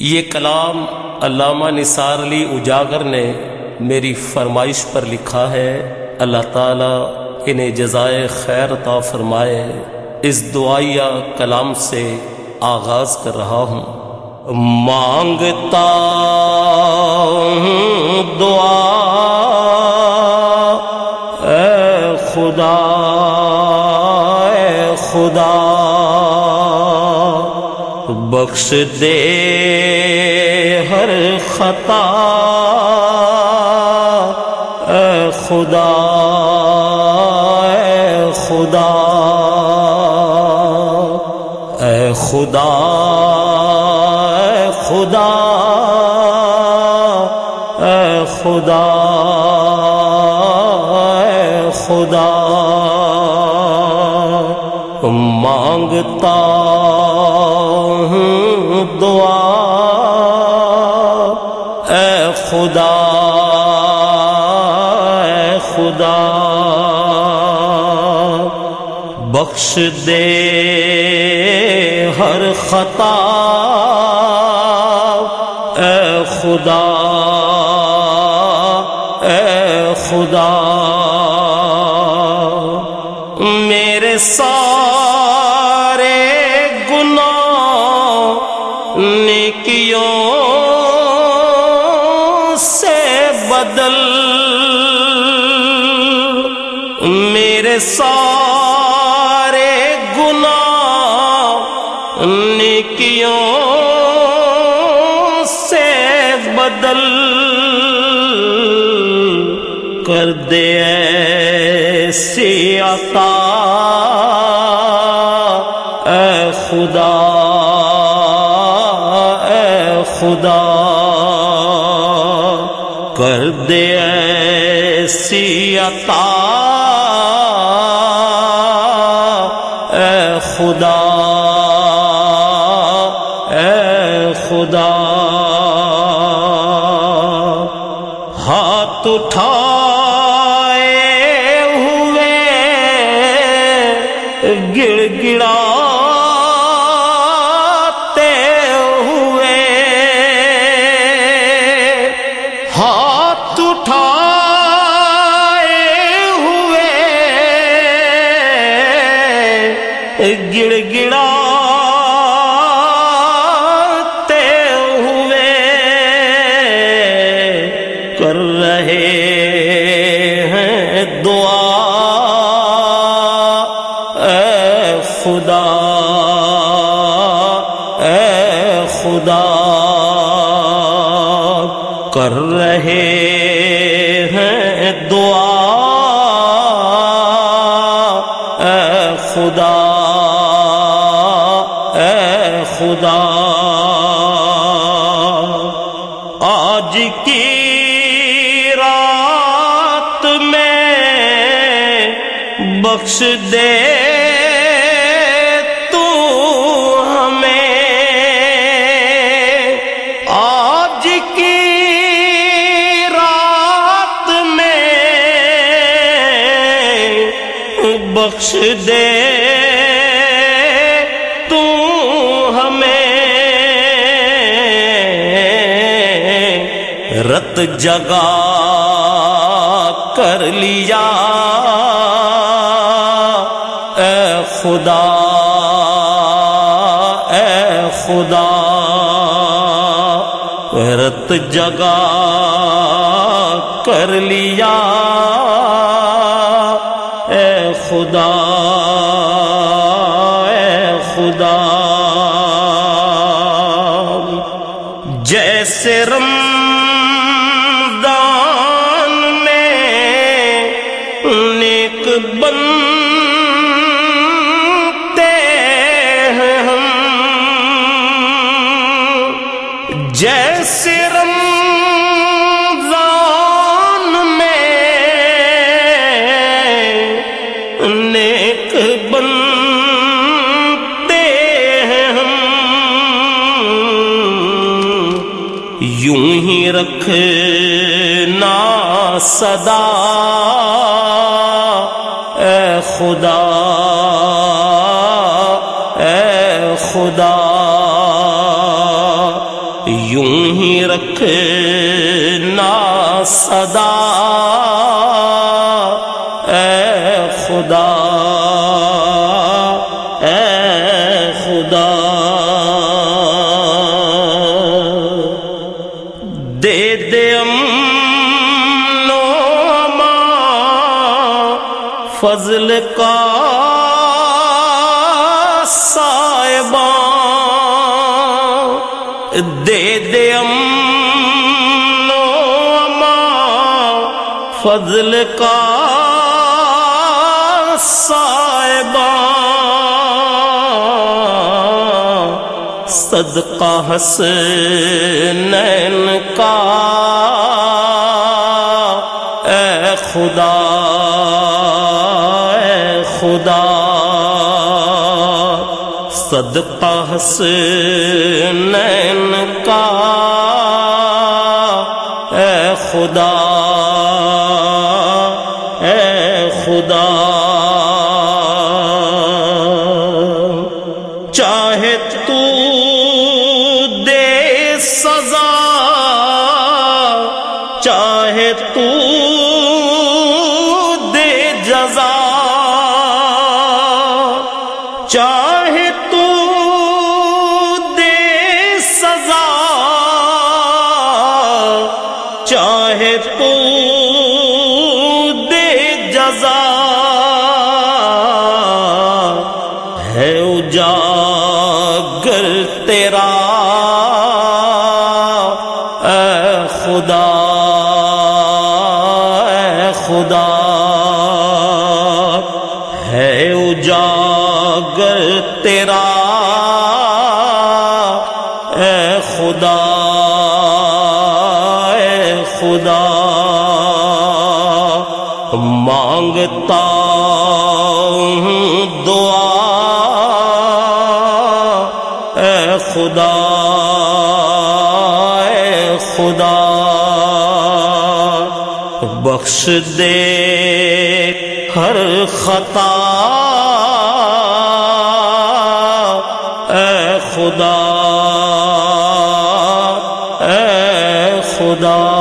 یہ کلام علامہ نثار علی اجاگر نے میری فرمائش پر لکھا ہے۔ اللہ تعالیٰ انہیں جزائے خیر عطا فرمائے۔ اس دعائیا کلام سے آغاز کر رہا ہوں۔ مانگتا دعا۔ اے خدا اے خدا۔ بخش دے ہر خطا۔ اے خدا اے خدا۔ اے خدا اے خدا۔ اے خدا اے خدا۔ مانگتا بخش دے ہر خطا اے خدا اے خدا میرے سارے گناہ نیکیوں سے بدل میرے سارے نیکیوں سے بدل کر دے ایسی عطا۔ اے خدا اے خدا، کر دے ایسی عطا۔ اے خدا۔ اٹھائے ہوئے گڑ گڑاتے ہوئے ہاتھ اٹھائے ہوئے گڑ گڑاتے خدا اے خدا۔ آج کی رات میں بخش دے بخش دے، تو ہمیں رت جگا کر لیا۔ اے خدا اے خدا، رت جگا کر لیا۔ بنتے ہیں ہم۔ جیسے رمضان میں نیک بنتے ہیں ہم۔ یوں ہی رکھنا صدا خدا اے خدا یوں ہی رکھنا صدا اے خدا۔ فضل کا دے دے فضل کا سائبہ صدقہ حسنین کا اے خدا۔ خدا صدقہ حسنین کا اے خدا چاہے دے جزا ہے اجاگر تیرا، اے خدا اے خدا ہے اجاگر تیرا، اے خدا۔ اے خدا مانگتا ہوں دعا اے خدا اے خدا بخش دے ہر خطا اے خدا اے خدا